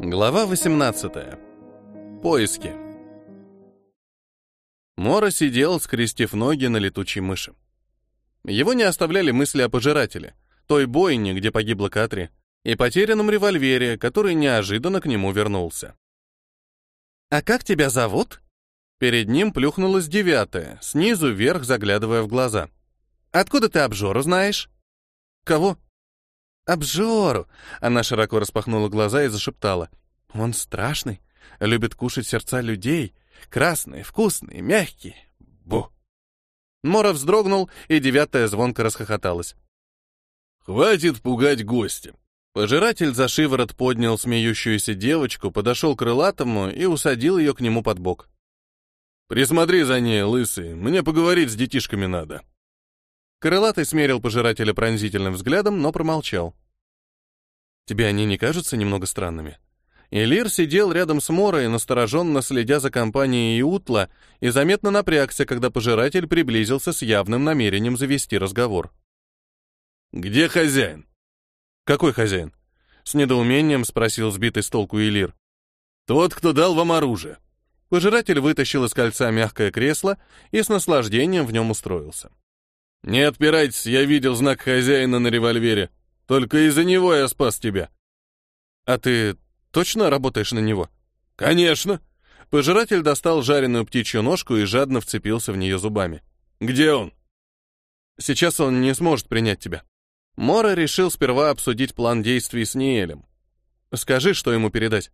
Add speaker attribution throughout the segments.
Speaker 1: Глава 18. Поиски. Мора сидел, скрестив ноги на летучей мыши. Его не оставляли мысли о пожирателе, той бойне, где погибла Катри, и потерянном револьвере, который неожиданно к нему вернулся. «А как тебя зовут?» Перед ним плюхнулась девятая, снизу вверх заглядывая в глаза. «Откуда ты обжору знаешь?» «Кого?» «Обжору!» Она широко распахнула глаза и зашептала. «Он страшный, любит кушать сердца людей, красные, вкусные, мягкие. Бу!» Мора вздрогнул, и девятая звонко расхохоталась.
Speaker 2: «Хватит пугать гостя!»
Speaker 1: Пожиратель за шиворот поднял смеющуюся девочку, подошел к крылатому и усадил ее к нему под бок.
Speaker 2: «Присмотри за ней, лысый, мне поговорить с детишками надо».
Speaker 1: Крылатый смерил пожирателя пронзительным взглядом, но промолчал. «Тебе они не кажутся немного странными?» Элир сидел рядом с Морой, настороженно следя за компанией Иутла, и заметно напрягся, когда пожиратель приблизился с явным намерением завести разговор.
Speaker 2: «Где хозяин?»
Speaker 1: «Какой хозяин?» С недоумением спросил сбитый с толку Элир.
Speaker 2: «Тот, кто дал вам оружие».
Speaker 1: Пожиратель вытащил из кольца мягкое кресло и с наслаждением в нем устроился.
Speaker 2: «Не отпирайтесь, я видел знак хозяина на револьвере. Только из-за него я спас тебя».
Speaker 1: «А ты точно работаешь на него?»
Speaker 2: «Конечно».
Speaker 1: Пожиратель достал жареную птичью ножку и жадно вцепился в нее зубами.
Speaker 2: «Где он?»
Speaker 1: «Сейчас он не сможет принять тебя». Мора решил сперва обсудить план действий с Ниэлем. «Скажи, что ему передать».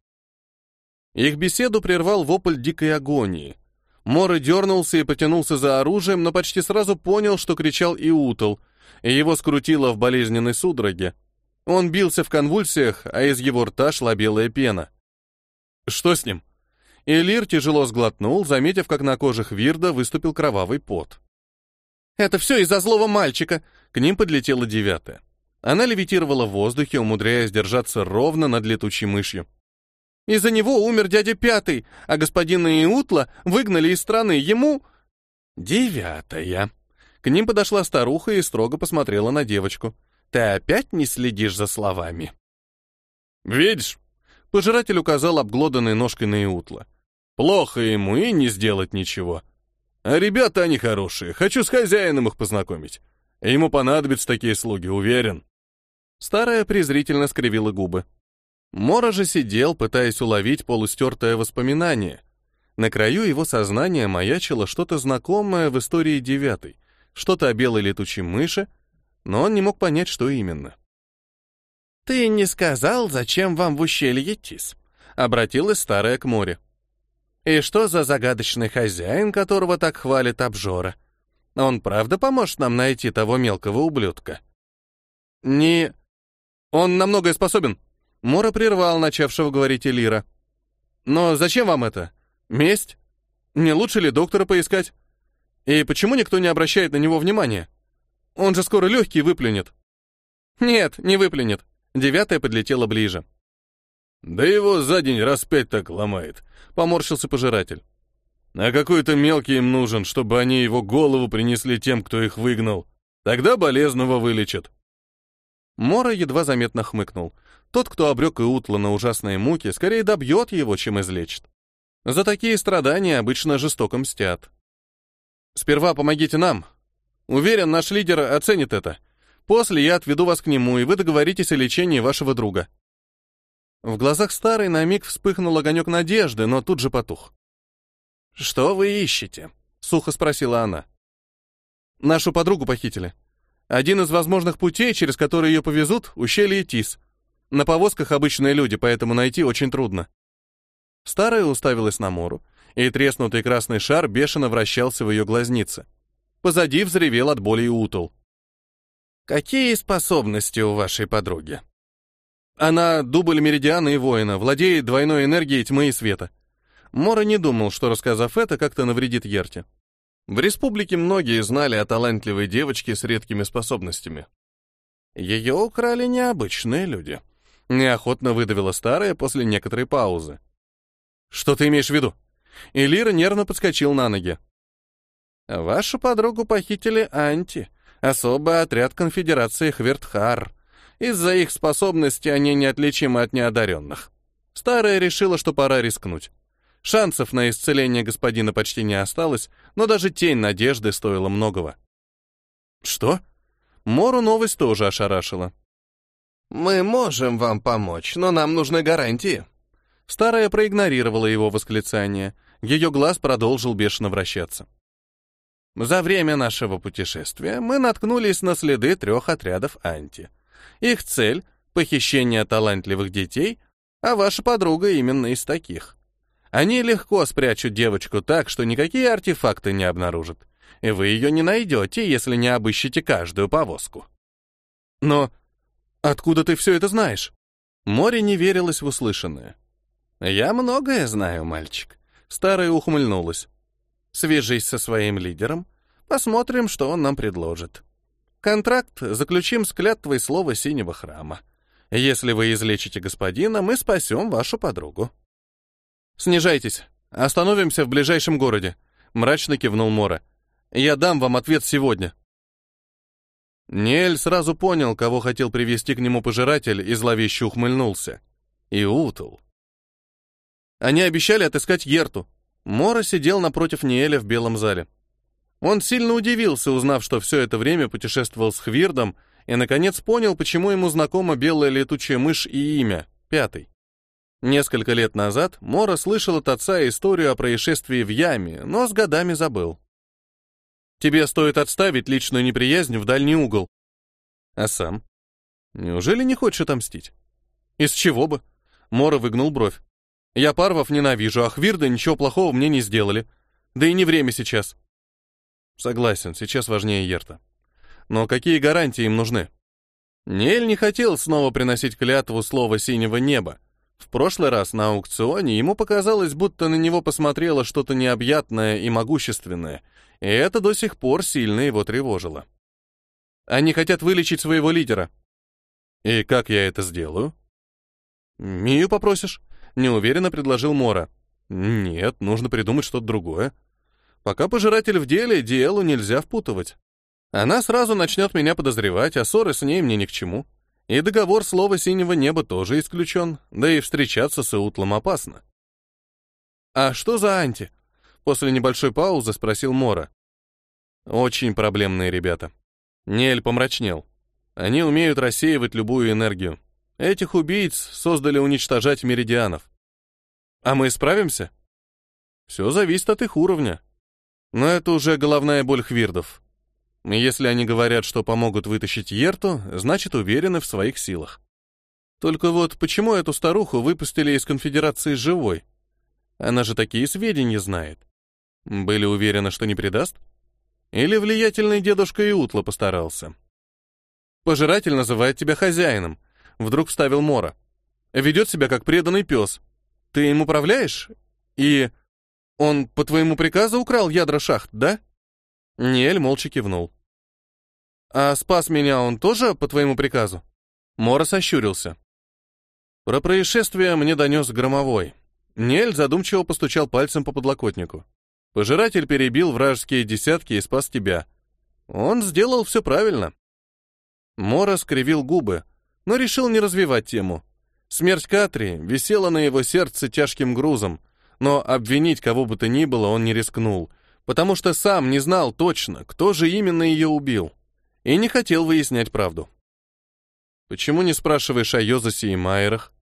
Speaker 1: Их беседу прервал вопль дикой агонии. Мора дернулся и потянулся за оружием, но почти сразу понял, что кричал Иутл, и его скрутило в болезненной судороге. Он бился в конвульсиях, а из его рта шла белая пена. «Что с ним?» Элир тяжело сглотнул, заметив, как на кожах Вирда выступил кровавый пот. «Это все из-за злого мальчика!» К ним подлетела девятая. Она левитировала в воздухе, умудряясь держаться ровно над летучей мышью. Из-за него умер дядя Пятый, а господина Иутла выгнали из страны. Ему... Девятая. К ним подошла старуха и строго посмотрела на девочку. Ты опять не следишь за словами?
Speaker 2: Видишь?
Speaker 1: Пожиратель указал обглоданной ножкой на Иутла.
Speaker 2: Плохо ему и не сделать ничего. А ребята они хорошие, хочу с хозяином их познакомить. Ему понадобятся такие слуги, уверен.
Speaker 1: Старая презрительно скривила губы. Мора же сидел, пытаясь уловить полустертое воспоминание. На краю его сознания маячило что-то знакомое в истории девятой, что-то о белой летучей мыши, но он не мог понять, что именно. «Ты не сказал, зачем вам в ущелье Тис?» — обратилась старая к море. «И что за загадочный хозяин, которого так хвалит обжора? Он правда поможет нам найти того мелкого ублюдка?» «Не... Он на многое способен», Мора прервал начавшего говорить Элира. «Но зачем вам это? Месть? Не лучше ли доктора поискать? И почему никто не обращает на него внимания? Он же скоро легкий выплюнет». «Нет, не выплюнет». Девятая подлетела ближе.
Speaker 2: «Да его за день раз пять так ломает», — поморщился пожиратель. «А какой-то мелкий им нужен, чтобы они его голову принесли тем, кто их выгнал. Тогда болезного вылечат».
Speaker 1: Мора едва заметно хмыкнул. Тот, кто обрек Иутла на ужасные муки, скорее добьет его, чем излечит. За такие страдания обычно жестоко мстят. Сперва помогите нам. Уверен, наш лидер оценит это. После я отведу вас к нему, и вы договоритесь о лечении вашего друга. В глазах старой на миг вспыхнул огонек надежды, но тут же потух. «Что вы ищете?» — сухо спросила она. «Нашу подругу похитили. Один из возможных путей, через который ее повезут, — ущелье Тис. На повозках обычные люди, поэтому найти очень трудно. Старая уставилась на Мору, и треснутый красный шар бешено вращался в ее глазнице. Позади взревел от боли и утол. «Какие способности у вашей подруги?» Она дубль меридиана и воина, владеет двойной энергией тьмы и света. Мора не думал, что, рассказав это, как-то навредит Ерте. В республике многие знали о талантливой девочке с редкими способностями. Ее украли необычные люди — Неохотно выдавила старая после некоторой паузы. «Что ты имеешь в виду?» Элира нервно подскочил на ноги. «Вашу подругу похитили Анти, особый отряд конфедерации Хвертхар. Из-за их способностей они неотличимы от неодаренных. Старая решила, что пора рискнуть. Шансов на исцеление господина почти не осталось, но даже тень надежды стоила многого. Что? Мору новость тоже ошарашила.
Speaker 2: «Мы можем вам помочь, но нам нужны гарантии».
Speaker 1: Старая проигнорировала его восклицание. Ее глаз продолжил бешено вращаться. За время нашего путешествия мы наткнулись на следы трех отрядов анти. Их цель — похищение талантливых детей, а ваша подруга именно из таких. Они легко спрячут девочку так, что никакие артефакты не обнаружат, и вы ее не найдете, если не обыщете каждую повозку. Но откуда ты все это знаешь? Море не верилось в услышанное. Я многое знаю, мальчик. Старая ухмыльнулась. Свяжись со своим лидером, посмотрим, что он нам предложит. Контракт заключим с клятвой слова синего храма. Если вы излечите господина, мы спасем вашу подругу. Снижайтесь. Остановимся в ближайшем городе. Мрачно кивнул Мора. Я дам вам ответ сегодня. Нель сразу понял, кого хотел привести к нему пожиратель, и зловеще ухмыльнулся. И Утл. Они обещали отыскать Ерту. Мора сидел напротив Ниэля в белом зале. Он сильно удивился, узнав, что все это время путешествовал с Хвирдом, и, наконец, понял, почему ему знакома белая летучая мышь и имя — Пятый. Несколько лет назад Мора слышал от отца историю о происшествии в яме, но с годами забыл. «Тебе стоит отставить личную неприязнь в дальний угол». «А сам? Неужели не хочешь отомстить?» «Из чего бы?» Мора выгнул бровь. Я парвов ненавижу, а Хвирда ничего плохого мне не сделали. Да и не время сейчас. Согласен, сейчас важнее Ерта. Но какие гарантии им нужны? Нель не хотел снова приносить клятву слова синего неба. В прошлый раз на аукционе ему показалось, будто на него посмотрело что-то необъятное и могущественное, и это до сих пор сильно его тревожило. Они хотят вылечить своего лидера. И как я это сделаю? Мию попросишь? неуверенно предложил Мора. Нет, нужно придумать что-то другое. Пока пожиратель в деле, Диэлу нельзя впутывать. Она сразу начнет меня подозревать, а ссоры с ней мне ни к чему. И договор слова синего неба тоже исключен, да и встречаться с Иутлом опасно. «А что за анти?» После небольшой паузы спросил Мора. «Очень проблемные ребята». Нель помрачнел. Они умеют рассеивать любую энергию. Этих убийц создали уничтожать меридианов. А мы справимся? Все зависит от их уровня. Но это уже головная боль хвирдов. Если они говорят, что помогут вытащить Ерту, значит уверены в своих силах. Только вот почему эту старуху выпустили из конфедерации живой? Она же такие сведения знает. Были уверены, что не предаст? Или влиятельный дедушка Иутла постарался? Пожиратель называет тебя хозяином, Вдруг вставил Мора. Ведет себя как преданный пес. Ты им управляешь? И он по твоему приказу украл ядра шахт, да? Ниэль молча кивнул. А спас меня он тоже по твоему приказу? Мора сощурился. Про происшествие мне донес громовой. Нель задумчиво постучал пальцем по подлокотнику. Пожиратель перебил вражеские десятки и спас тебя. Он сделал все правильно. Мора скривил губы, но решил не развивать тему. Смерть Катри висела на его сердце тяжким грузом, но обвинить кого бы то ни было он не рискнул, потому что сам не знал точно, кто же именно ее убил, и не хотел выяснять правду. «Почему не спрашиваешь о Йозасе и Майерах?»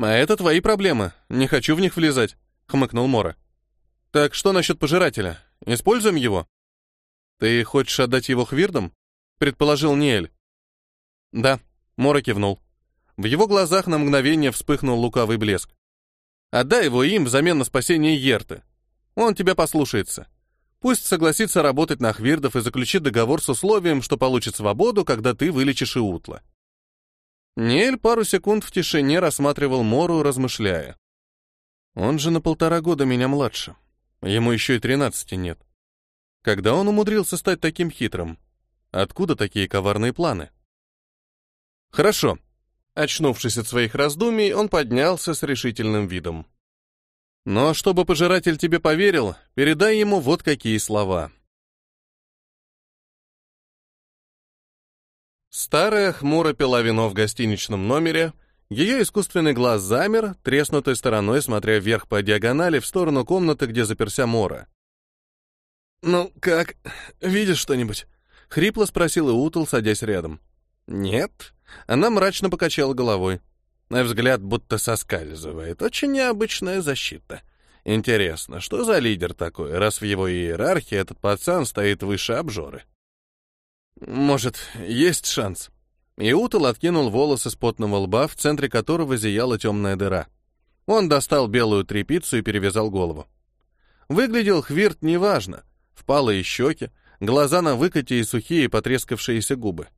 Speaker 1: «А это твои проблемы, не хочу в них влезать», — хмыкнул Мора. «Так что насчет пожирателя? Используем его?» «Ты хочешь отдать его Хвирдам?» — предположил Ниэль. «Да», Мора кивнул. В его глазах на мгновение вспыхнул лукавый блеск. «Отдай его им взамен на спасение Ерты. Он тебя послушается. Пусть согласится работать на Хвирдов и заключит договор с условием, что получит свободу, когда ты вылечишь Иутла». Нель пару секунд в тишине рассматривал Мору, размышляя. «Он же на полтора года меня младше. Ему еще и тринадцати нет. Когда он умудрился стать таким хитрым? Откуда такие коварные планы?» Хорошо. Очнувшись от своих раздумий, он поднялся с решительным видом. Но чтобы пожиратель тебе поверил, передай ему вот какие слова. Старая хмуро пила вино в гостиничном номере Ее искусственный глаз замер, треснутой стороной, смотря вверх по диагонали в сторону комнаты, где заперся Мора. «Ну, как? Видишь что-нибудь?» — хрипло спросил Иутл, садясь рядом. «Нет». Она мрачно покачала головой. На взгляд будто соскальзывает. Очень необычная защита. Интересно, что за лидер такой, раз в его иерархии этот пацан стоит выше обжоры? Может, есть шанс? Иутал откинул волосы с потного лба, в центре которого зияла темная дыра. Он достал белую тряпицу и перевязал голову. Выглядел Хвирт неважно. Впалые щеки, глаза на выкате и сухие потрескавшиеся губы.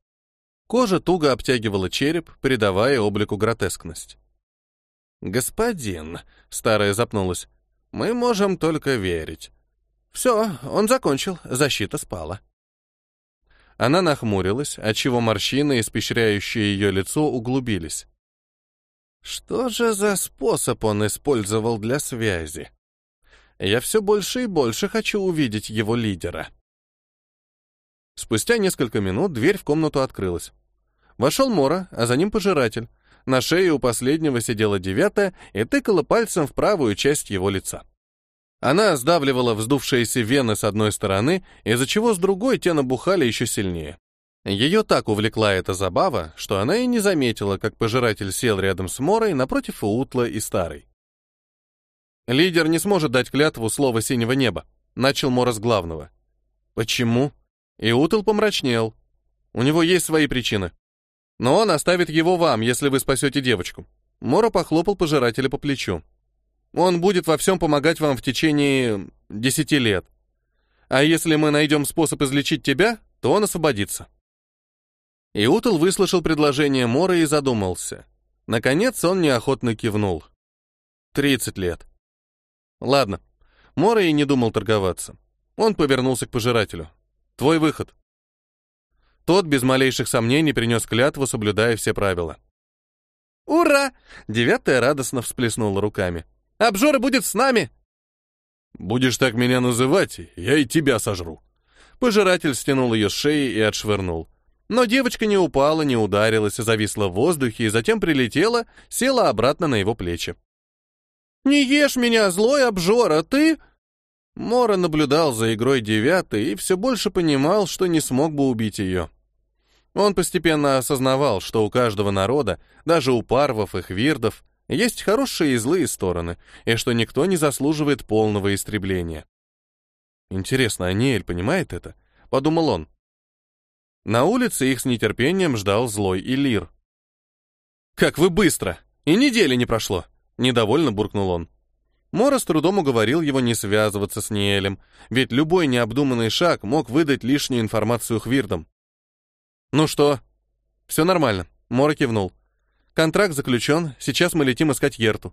Speaker 1: Кожа туго обтягивала череп, придавая облику гротескность. «Господин», — старая запнулась, — «мы можем только верить». «Все, он закончил, защита спала». Она нахмурилась, отчего морщины, испещряющие ее лицо, углубились. Что же за способ он использовал для связи? Я все больше и больше хочу увидеть его лидера. Спустя несколько минут дверь в комнату открылась. Вошел Мора, а за ним пожиратель. На шее у последнего сидела девятая и тыкала пальцем в правую часть его лица. Она сдавливала вздувшиеся вены с одной стороны, из-за чего с другой те набухали еще сильнее. Ее так увлекла эта забава, что она и не заметила, как пожиратель сел рядом с Морой напротив Утла и Старой. «Лидер не сможет дать клятву слова синего неба», — начал Мора с главного. «Почему?» И Утл помрачнел. «У него есть свои причины. Но он оставит его вам, если вы спасете девочку. Мора похлопал пожирателя по плечу. Он будет во всем помогать вам в течение десяти лет. А если мы найдем способ излечить тебя, то он освободится. Иутл выслушал предложение Мора и задумался. Наконец он неохотно кивнул. Тридцать лет. Ладно. Мора и не думал торговаться. Он повернулся к пожирателю. Твой выход. Тот без малейших сомнений принес клятву, соблюдая все правила. «Ура!» — девятая радостно всплеснула руками. «Обжора будет с нами!»
Speaker 2: «Будешь так меня называть, я и тебя сожру».
Speaker 1: Пожиратель стянул ее с шеи и отшвырнул. Но девочка не упала, не ударилась, зависла в воздухе и затем прилетела, села обратно на его плечи. «Не ешь меня, злой обжора, ты...» Мора наблюдал за игрой девятой и все больше понимал, что не смог бы убить ее. Он постепенно осознавал, что у каждого народа, даже у парвов и хвирдов, есть хорошие и злые стороны, и что никто не заслуживает полного истребления. «Интересно, Аниэль понимает это?» — подумал он. На улице их с нетерпением ждал злой Илир. «Как вы быстро! И недели не прошло!» — недовольно буркнул он. Мора с трудом уговорил его не связываться с Ниэлем, ведь любой необдуманный шаг мог выдать лишнюю информацию Хвирдам. «Ну что?» «Все нормально», — Мора кивнул. «Контракт заключен, сейчас мы летим искать Ерту».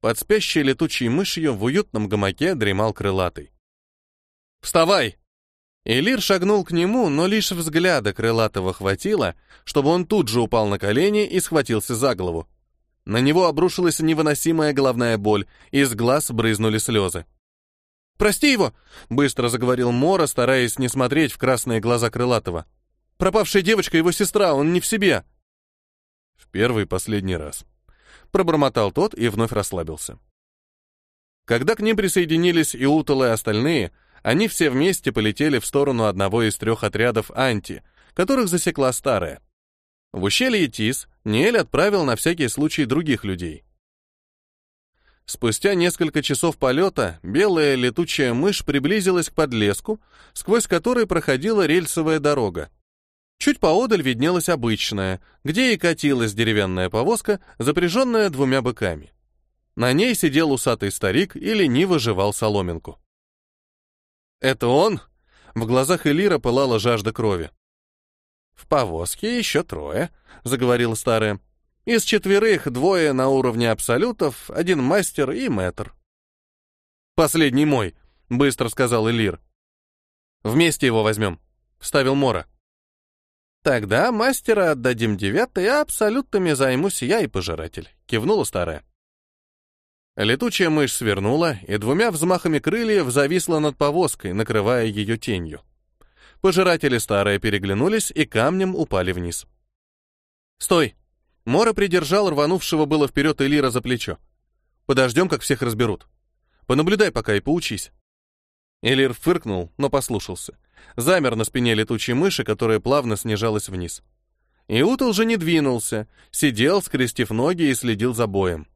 Speaker 1: Под спящей летучей мышью в уютном гамаке дремал крылатый. «Вставай!» Элир шагнул к нему, но лишь взгляда крылатого хватило, чтобы он тут же упал на колени и схватился за голову. На него обрушилась невыносимая головная боль, из глаз брызнули слезы. «Прости его!» — быстро заговорил Мора, стараясь не смотреть в красные глаза Крылатого. Пропавшая девочка его сестра, он не в себе.
Speaker 2: В первый последний раз.
Speaker 1: Пробормотал тот и вновь расслабился. Когда к ним присоединились и Утал и остальные, они все вместе полетели в сторону одного из трех отрядов «Анти», которых засекла старая. В ущелье Тис Ниэль отправил на всякий случай других людей. Спустя несколько часов полета белая летучая мышь приблизилась к подлеску, сквозь который проходила рельсовая дорога. Чуть поодаль виднелась обычная, где и катилась деревянная повозка, запряженная двумя быками. На ней сидел усатый старик и лениво жевал соломинку. «Это он?» В глазах Элира пылала жажда крови. «В повозке еще трое», — заговорила старая. «Из четверых двое на уровне абсолютов, один мастер и мэтр». «Последний мой», — быстро сказал Элир. «Вместе его возьмем», — вставил Мора. «Тогда мастера отдадим девятый, а абсолютами займусь я и пожиратель», — кивнула старая. Летучая мышь свернула и двумя взмахами крыльев зависла над повозкой, накрывая ее тенью. Пожиратели старые переглянулись и камнем упали вниз. «Стой!» Мора придержал рванувшего было вперед Элира за плечо. «Подождем, как всех разберут. Понаблюдай пока и поучись». Элир фыркнул, но послушался. Замер на спине летучей мыши, которая плавно снижалась вниз. Иутал же не двинулся, сидел, скрестив ноги и следил за боем.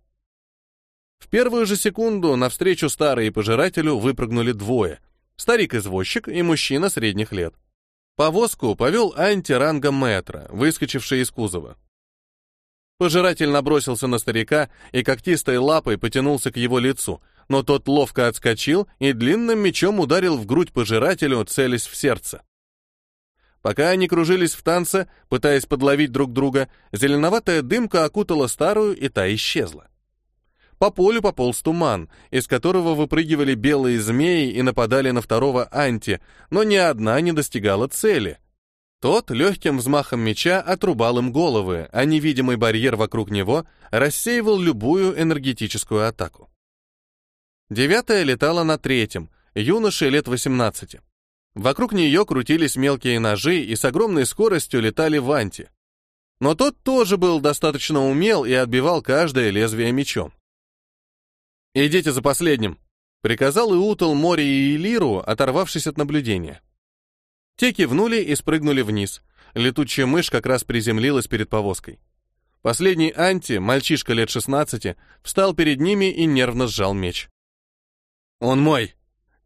Speaker 1: В первую же секунду навстречу старой пожирателю выпрыгнули двое. Старик-извозчик и мужчина средних лет. Повозку повел антиранга метра, выскочивший из кузова. Пожиратель набросился на старика и когтистой лапой потянулся к его лицу, но тот ловко отскочил и длинным мечом ударил в грудь пожирателю, целясь в сердце. Пока они кружились в танце, пытаясь подловить друг друга, зеленоватая дымка окутала старую, и та исчезла. По полю пополз туман, из которого выпрыгивали белые змеи и нападали на второго анти, но ни одна не достигала цели. Тот легким взмахом меча отрубал им головы, а невидимый барьер вокруг него рассеивал любую энергетическую атаку. Девятая летала на третьем, юноше лет 18. Вокруг нее крутились мелкие ножи и с огромной скоростью летали в анти. Но тот тоже был достаточно умел и отбивал каждое лезвие мечом. «Идите за последним», — приказал Иутал Мори и Элиру, оторвавшись от наблюдения. Те кивнули и спрыгнули вниз. Летучая мышь как раз приземлилась перед повозкой. Последний Анти, мальчишка лет 16, встал перед ними и нервно сжал меч. «Он мой!»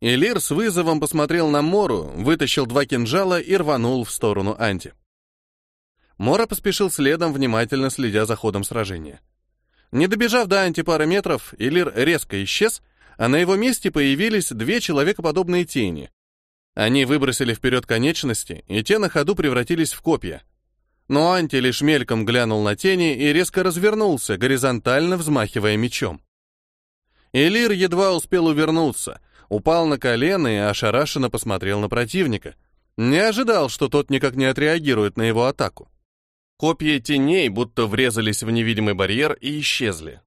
Speaker 1: Элир с вызовом посмотрел на Мору, вытащил два кинжала и рванул в сторону Анти. Мора поспешил следом, внимательно следя за ходом сражения. Не добежав до Анти пары метров, Элир резко исчез, а на его месте появились две человекоподобные тени. Они выбросили вперед конечности, и те на ходу превратились в копья. Но Анти лишь мельком глянул на тени и резко развернулся, горизонтально взмахивая мечом. Элир едва успел увернуться, упал на колено и ошарашенно посмотрел на противника. Не ожидал, что тот никак не отреагирует на его атаку. Копья теней будто врезались в невидимый барьер и исчезли.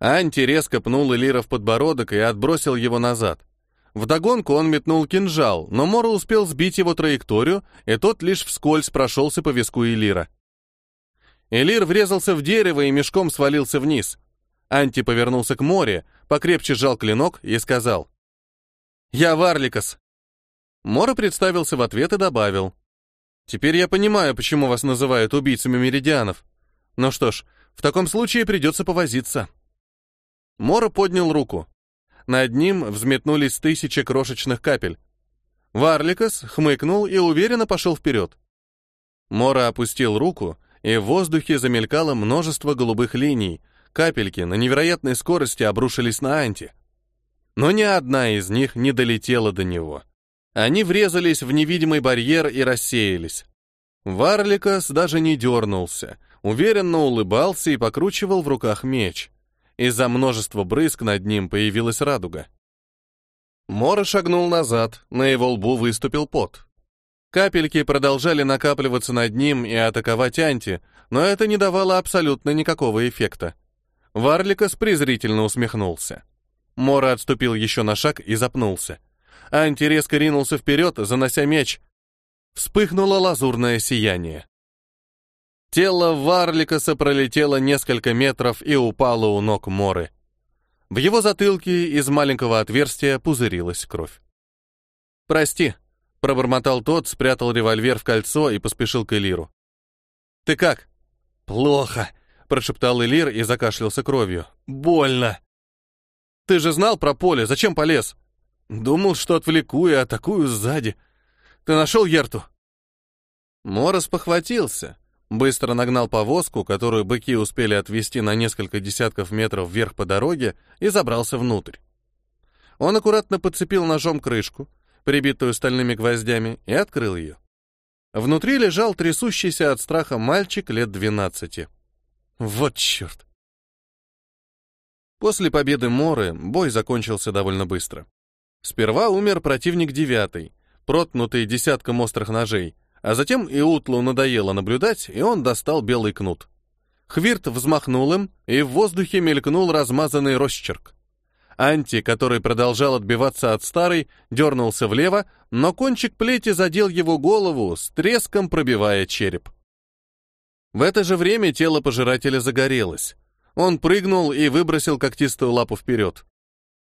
Speaker 1: Анти резко пнул Элира в подбородок и отбросил его назад. Вдогонку он метнул кинжал, но Мора успел сбить его траекторию, и тот лишь вскользь прошелся по виску Элира. Элир врезался в дерево и мешком свалился вниз. Анти повернулся к море, покрепче сжал клинок и сказал. «Я Варликас». Мора представился в ответ и добавил. Теперь я понимаю, почему вас называют убийцами меридианов. Ну что ж, в таком случае придется повозиться. Мора поднял руку. Над ним взметнулись тысячи крошечных капель. Варликас хмыкнул и уверенно пошел вперед. Мора опустил руку, и в воздухе замелькало множество голубых линий. Капельки на невероятной скорости обрушились на Анти. Но ни одна из них не долетела до него. Они врезались в невидимый барьер и рассеялись. Варликас даже не дернулся, уверенно улыбался и покручивал в руках меч. Из-за множества брызг над ним появилась радуга. Мора шагнул назад, на его лбу выступил пот. Капельки продолжали накапливаться над ним и атаковать Анти, но это не давало абсолютно никакого эффекта. Варликас презрительно усмехнулся. Мора отступил еще на шаг и запнулся. Анти резко ринулся вперед, занося меч. Вспыхнуло лазурное сияние. Тело Варликаса пролетело несколько метров и упало у ног Моры. В его затылке из маленького отверстия пузырилась кровь. «Прости», — пробормотал тот, спрятал револьвер в кольцо и поспешил к Элиру. «Ты как?» «Плохо», — прошептал Элир и закашлялся кровью. «Больно». «Ты же знал про поле, зачем полез?» Думал, что отвлеку и атакую сзади. Ты нашел Ерту?» Морос похватился, быстро нагнал повозку, которую быки успели отвести на несколько десятков метров вверх по дороге, и забрался внутрь. Он аккуратно подцепил ножом крышку, прибитую стальными гвоздями, и открыл ее. Внутри лежал трясущийся от страха мальчик лет двенадцати. Вот черт! После победы Моры бой закончился довольно быстро. Сперва умер противник девятый, проткнутый десятком острых ножей, а затем и Утлу надоело наблюдать, и он достал белый кнут. Хвирт взмахнул им, и в воздухе мелькнул размазанный росчерк. Анти, который продолжал отбиваться от старой, дернулся влево, но кончик плети задел его голову, с треском пробивая череп. В это же время тело пожирателя загорелось. Он прыгнул и выбросил когтистую лапу вперед.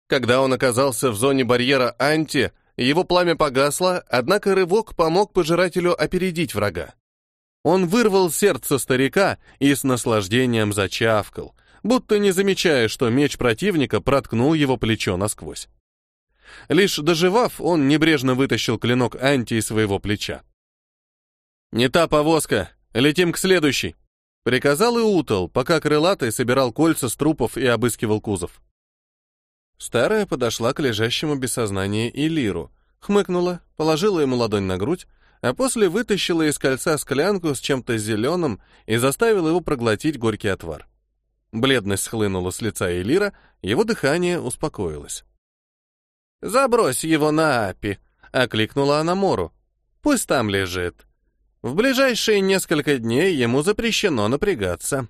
Speaker 1: Когда он оказался в зоне барьера анти, его пламя погасло, однако рывок помог пожирателю опередить врага. Он вырвал сердце старика и с наслаждением зачавкал, будто не замечая, что меч противника проткнул его плечо насквозь. Лишь доживав, он небрежно вытащил клинок анти из своего плеча. «Не та повозка, летим к следующей», — приказал Иутал, пока крылатый собирал кольца с трупов и обыскивал кузов. Старая подошла к лежащему без сознания Илиру, хмыкнула, положила ему ладонь на грудь, а после вытащила из кольца склянку с чем-то зеленым и заставила его проглотить горький отвар. Бледность схлынула с лица Элира, его дыхание успокоилось. «Забрось его на Апи», — окликнула она Мору. «Пусть там лежит. В ближайшие несколько дней ему запрещено напрягаться».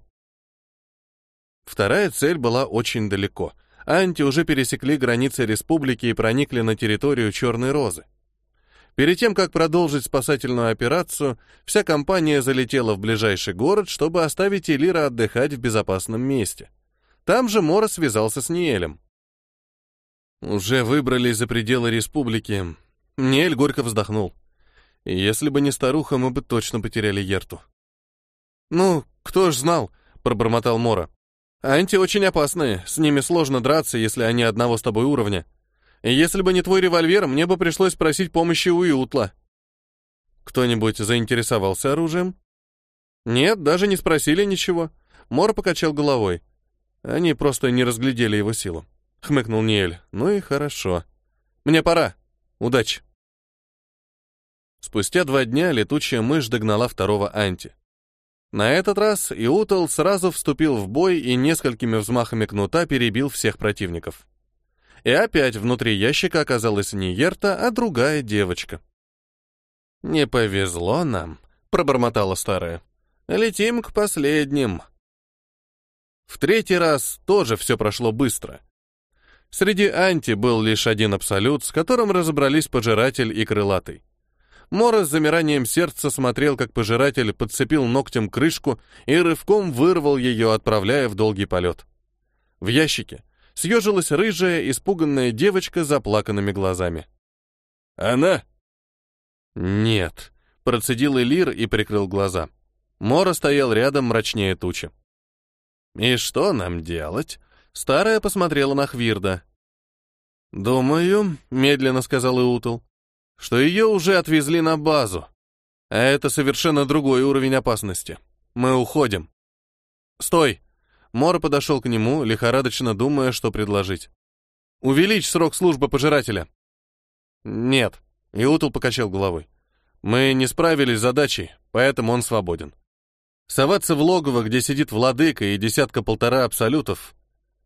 Speaker 1: Вторая цель была очень далеко. Анти уже пересекли границы республики и проникли на территорию Черной Розы. Перед тем, как продолжить спасательную операцию, вся компания залетела в ближайший город, чтобы оставить Элира отдыхать в безопасном месте. Там же Мора связался с Ниэлем. Уже выбрались за пределы республики. Ниэль горько вздохнул. Если бы не старуха, мы бы точно потеряли Ерту. «Ну, кто ж знал?» — пробормотал Мора. «Анти очень опасные, с ними сложно драться, если они одного с тобой уровня. Если бы не твой револьвер, мне бы пришлось просить помощи у Иутла. Кто-нибудь заинтересовался оружием? Нет, даже не спросили ничего. Мор покачал головой. Они просто не разглядели его силу. Хмыкнул Ниэль. Ну и хорошо. Мне пора. Удачи. Спустя два дня летучая мышь догнала второго анти. На этот раз Иутал сразу вступил в бой и несколькими взмахами кнута перебил всех противников. И опять внутри ящика оказалась не Ерта, а другая девочка. «Не повезло нам», — пробормотала старая. «Летим к последним». В третий раз тоже все прошло быстро. Среди анти был лишь один абсолют, с которым разобрались пожиратель и крылатый. Мора с замиранием сердца смотрел, как пожиратель подцепил ногтем крышку и рывком вырвал ее, отправляя в долгий полет. В ящике съежилась рыжая, испуганная девочка с заплаканными глазами.
Speaker 2: «Она?»
Speaker 1: «Нет», — процедил Элир и прикрыл глаза. Мора стоял рядом мрачнее тучи. «И что нам делать?» Старая посмотрела на Хвирда. «Думаю», — медленно сказал Иутл, «что ее уже отвезли на базу. А это совершенно другой уровень опасности. Мы уходим». «Стой!» Мора подошел к нему, лихорадочно думая, что предложить. «Увеличь срок службы пожирателя». «Нет», — Иутл покачал головой. «Мы не справились с задачей, поэтому он свободен. Соваться в логово, где сидит владыка и десятка-полтора абсолютов,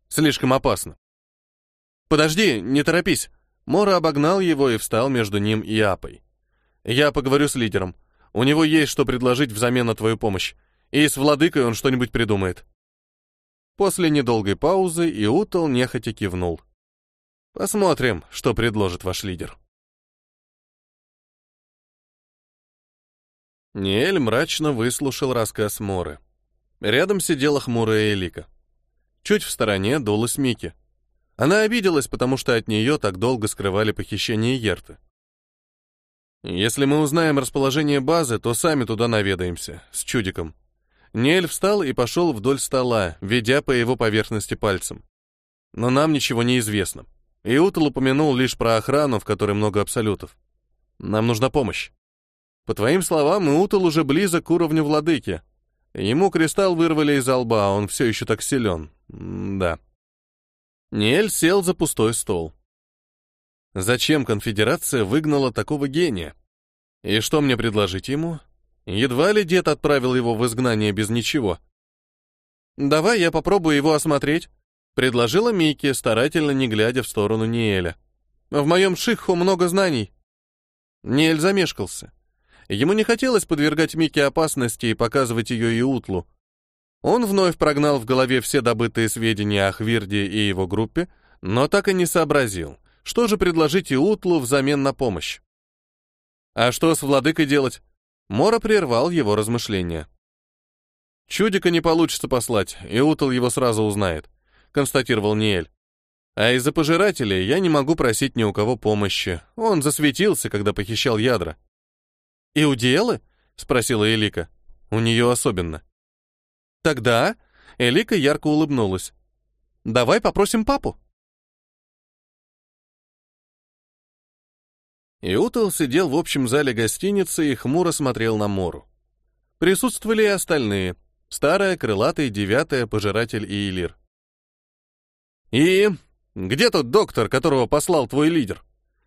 Speaker 1: слишком опасно». «Подожди, не торопись». Мора обогнал его и встал между ним и Апой. «Я поговорю с лидером. У него есть что предложить взамен на твою помощь. И с владыкой он что-нибудь придумает». После недолгой паузы Иутал нехотя кивнул. Посмотрим, что предложит ваш лидер. Ниэль мрачно выслушал рассказ Моры. Рядом сидела хмурая Элика. Чуть в стороне дулась Мики. Она обиделась, потому что от нее так долго скрывали похищение Ерты. «Если мы узнаем расположение базы, то сами туда наведаемся, с чудиком», Нель встал и пошел вдоль стола, ведя по его поверхности пальцем. Но нам ничего не известно. Иутал упомянул лишь про охрану, в которой много абсолютов. Нам нужна помощь. По твоим словам, Иутал уже близок к уровню владыки. Ему кристалл вырвали из лба, он все еще так силен. М да. Ниэль сел за пустой стол. Зачем конфедерация выгнала такого гения? И что мне предложить ему? Едва ли дед отправил его в изгнание без ничего. «Давай я попробую его осмотреть», — предложила Микки, старательно не глядя в сторону Ниэля. «В моем шиху много знаний». Ниэль замешкался. Ему не хотелось подвергать Микки опасности и показывать ее и Утлу. Он вновь прогнал в голове все добытые сведения о Хвирде и его группе, но так и не сообразил, что же предложить Иутлу взамен на помощь. А что с владыкой делать? Мора прервал его размышления. Чудика не получится послать, и Утал его сразу узнает, констатировал Ниэль. А из-за пожирателей я не могу просить ни у кого помощи. Он засветился, когда похищал ядра. «И удиелы?» — спросила Элика. «У нее особенно». «Тогда...» — Элика ярко улыбнулась. «Давай попросим папу». Иутал сидел в общем зале гостиницы и хмуро смотрел на Мору. Присутствовали и остальные. Старая, крылатая, девятая, пожиратель и Элир. «И где тот доктор, которого послал твой лидер?»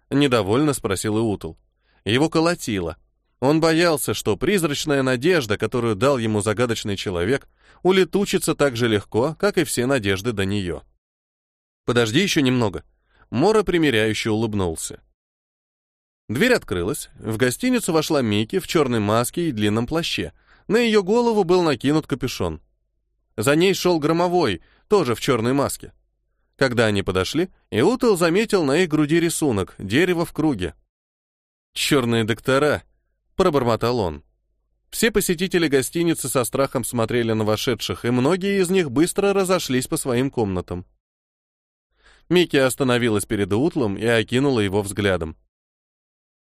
Speaker 1: Недовольно спросил Иутал. Его колотило. Он боялся, что призрачная надежда, которую дал ему загадочный человек, улетучится так же легко, как и все надежды до нее. «Подожди еще немного». Мора примиряюще улыбнулся. Дверь открылась. В гостиницу вошла Микки в черной маске и длинном плаще. На ее голову был накинут капюшон. За ней шел громовой, тоже в черной маске. Когда они подошли, Иутел заметил на их груди рисунок, дерево в круге. «Черные доктора», — пробормотал он. Все посетители гостиницы со страхом смотрели на вошедших, и многие из них быстро разошлись по своим комнатам. Микки остановилась перед Утлом и окинула его взглядом.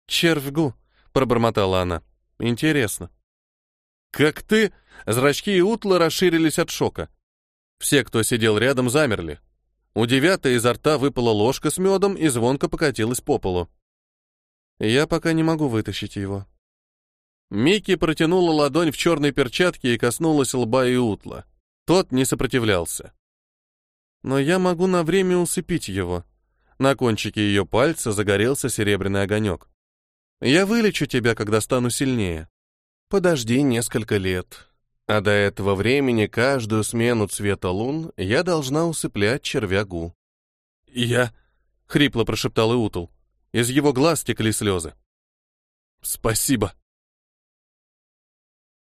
Speaker 1: «Червьгу», — пробормотала она. «Интересно». «Как ты?» Зрачки Утла расширились от шока. Все, кто сидел рядом, замерли. У девятой изо рта выпала ложка с медом и звонко покатилась по полу. Я пока не могу вытащить его. Микки протянула ладонь в черной перчатке и коснулась лба и утла. Тот не сопротивлялся. Но я могу на время усыпить его. На кончике ее пальца загорелся серебряный огонек. Я вылечу тебя, когда стану сильнее. Подожди несколько лет. А до этого времени каждую смену цвета лун я должна усыплять червягу. Я... — хрипло прошептал Иутл. Из его глаз текли слезы. «Спасибо»,